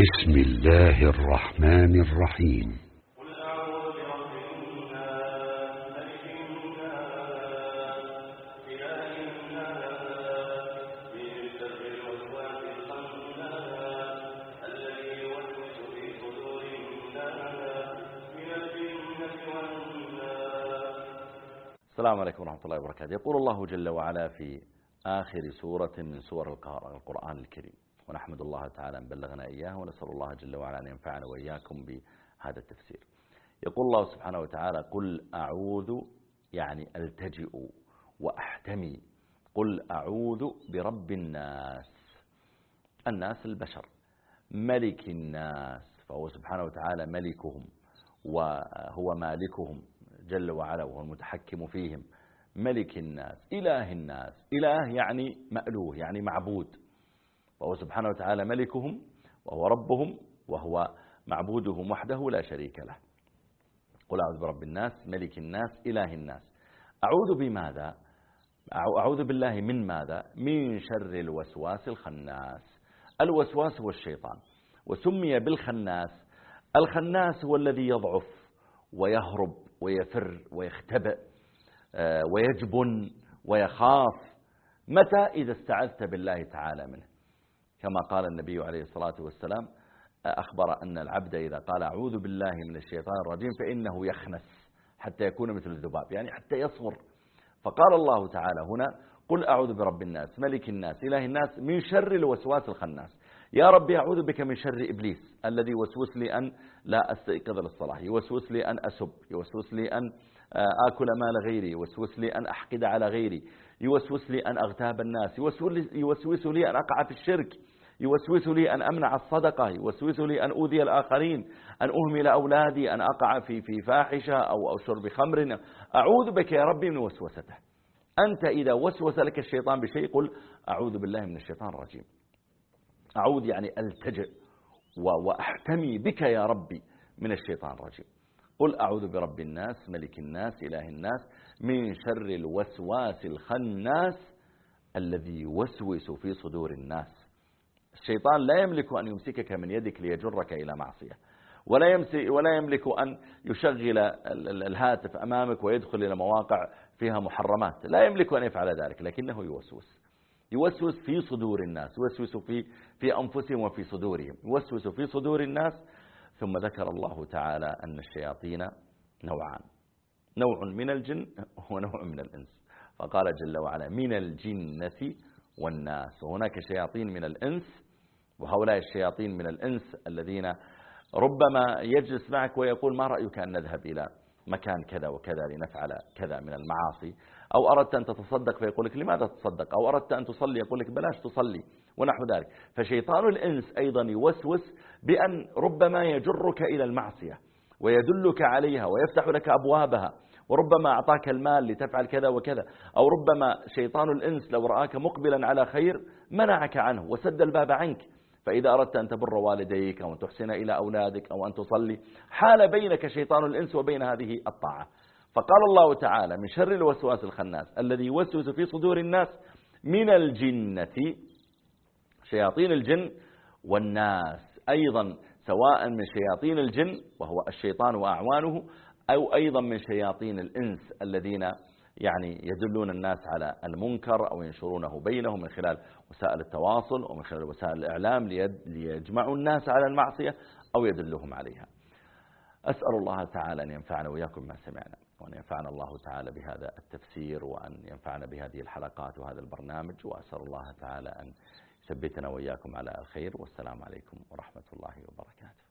بسم الله الرحمن الرحيم. السلام عليكم ورحمة الله وبركاته. يقول الله جل وعلا في آخر سورة من سور القرآن الكريم. ونحمد الله تعالى أن بلغنا إياه ونسأل الله جل وعلا أن ينفعنا وإياكم بهذا التفسير. يقول الله سبحانه وتعالى قل أعوذ يعني ألتجئ وأحتمي. قل أعوذ برب الناس الناس البشر ملك الناس. فهو سبحانه وتعالى ملكهم وهو مالكهم جل وعلا وهو المتحكم فيهم. ملك الناس إله الناس. إله يعني مألوه يعني معبود. وهو سبحانه وتعالى ملكهم وهو ربهم وهو معبودهم وحده لا شريك له. قل أعوذ برب الناس ملك الناس إله الناس. أعوذ بماذا؟ أعوذ بالله من ماذا؟ من شر الوسواس الخناس. الوسواس هو الشيطان وسمي بالخناس. الخناس هو الذي يضعف ويهرب ويفر ويختبئ آه، ويجبن ويخاف متى؟ إذا استعذت بالله تعالى منه. كما قال النبي عليه الصلاة والسلام أخبر أن العبد إذا قال أعوذ بالله من الشيطان الرجيم فإنه يخنس حتى يكون مثل الذباب يعني حتى يصغر فقال الله تعالى هنا قل أعوذ برب الناس ملك الناس إله الناس من شر الوسواس الخناس. يا ربي أعوذ بك من شر إبليس الذي يوسوس لي أن لا أستيقظ للصلاة يوسوس لي أن أسب يوسوس لي أن آكل مال غيري يوسوس لي أن أحقد على غيري يوسوس لي أن أغتاب الناس يوسوس لي أن أقع في الشرك يوسوس لي أن أمنع الصدقة يوسوس لي أن أوذي الآخرين أن أهمل أولادي أن أقع في في فاحشة أو أو شرب خمر. أعوذ بك يا ربي من وسوسته. أنت إذا وسوس لك الشيطان بشيء قل أعوذ بالله من الشيطان الرجيم. أعوذ يعني ألتجئ وأحتمي بك يا ربي من الشيطان الرجيم. قل أعوذ برب الناس ملك الناس إله الناس من شر الوسواس الخناس الذي يوسوس في صدور الناس. الشيطان لا يملك أن يمسكك من يدك ليجرك إلى معصية ولا, ولا يملك أن يشغل الهاتف أمامك ويدخل إلى مواقع فيها محرمات لا يملك أن يفعل ذلك لكنه يوسوس. يوسوس في صدور الناس يوسوس في, في أنفسهم وفي صدورهم يوسوس في صدور الناس ثم ذكر الله تعالى أن الشياطين نوعان. نوع من الجن ونوع من الإنس. فقال جل وعلا من الجنة والناس. وهناك شياطين من الإنس وهؤلاء الشياطين من الإنس الذين ربما يجلس معك ويقول ما رأيك أن نذهب إلى مكان كذا وكذا لنفعل كذا من المعاصي؟ أو أردت أن تتصدق فيقول لك لماذا تصدق؟ أو أردت أن تصلي؟ يقول لك بلاش تصلي. ونحو ذلك. فشيطان الإنس أيضا يوسوس بأن ربما يجرك إلى المعصية ويدلك عليها ويفتح لك أبوابها وربما أعطاك المال لتفعل كذا وكذا. أو ربما شيطان الإنس لو رآك مقبلا على خير منعك عنه وسد الباب عنك. فإذا أردت أن تبر والديك أو أن تحسن إلى أولادك أو أن تصلي حال بينك شيطان الإنس وبين هذه الطاعة. فقال الله تعالى من شر الوسواس الخناس الذي يوسوس في صدور الناس من الجنة. شياطين الجن والناس. أيضا سواء من شياطين الجن وهو الشيطان وأعوانه أو أيضا من شياطين الإنس الذين يعني يدلون الناس على المنكر أو ينشرونه بينهم من خلال وسائل التواصل ومن خلال وسائل الإعلام ليجمعوا الناس على المعصية أو يدلهم عليها. أسأل الله تعالى أن ينفعنا وإياكم ما سمعنا وأن ينفعنا الله تعالى بهذا التفسير وأن ينفعنا بهذه الحلقات وهذا البرنامج وأسأل الله تعالى أن يثبتنا وإياكم على الخير والسلام عليكم ورحمة الله وبركاته.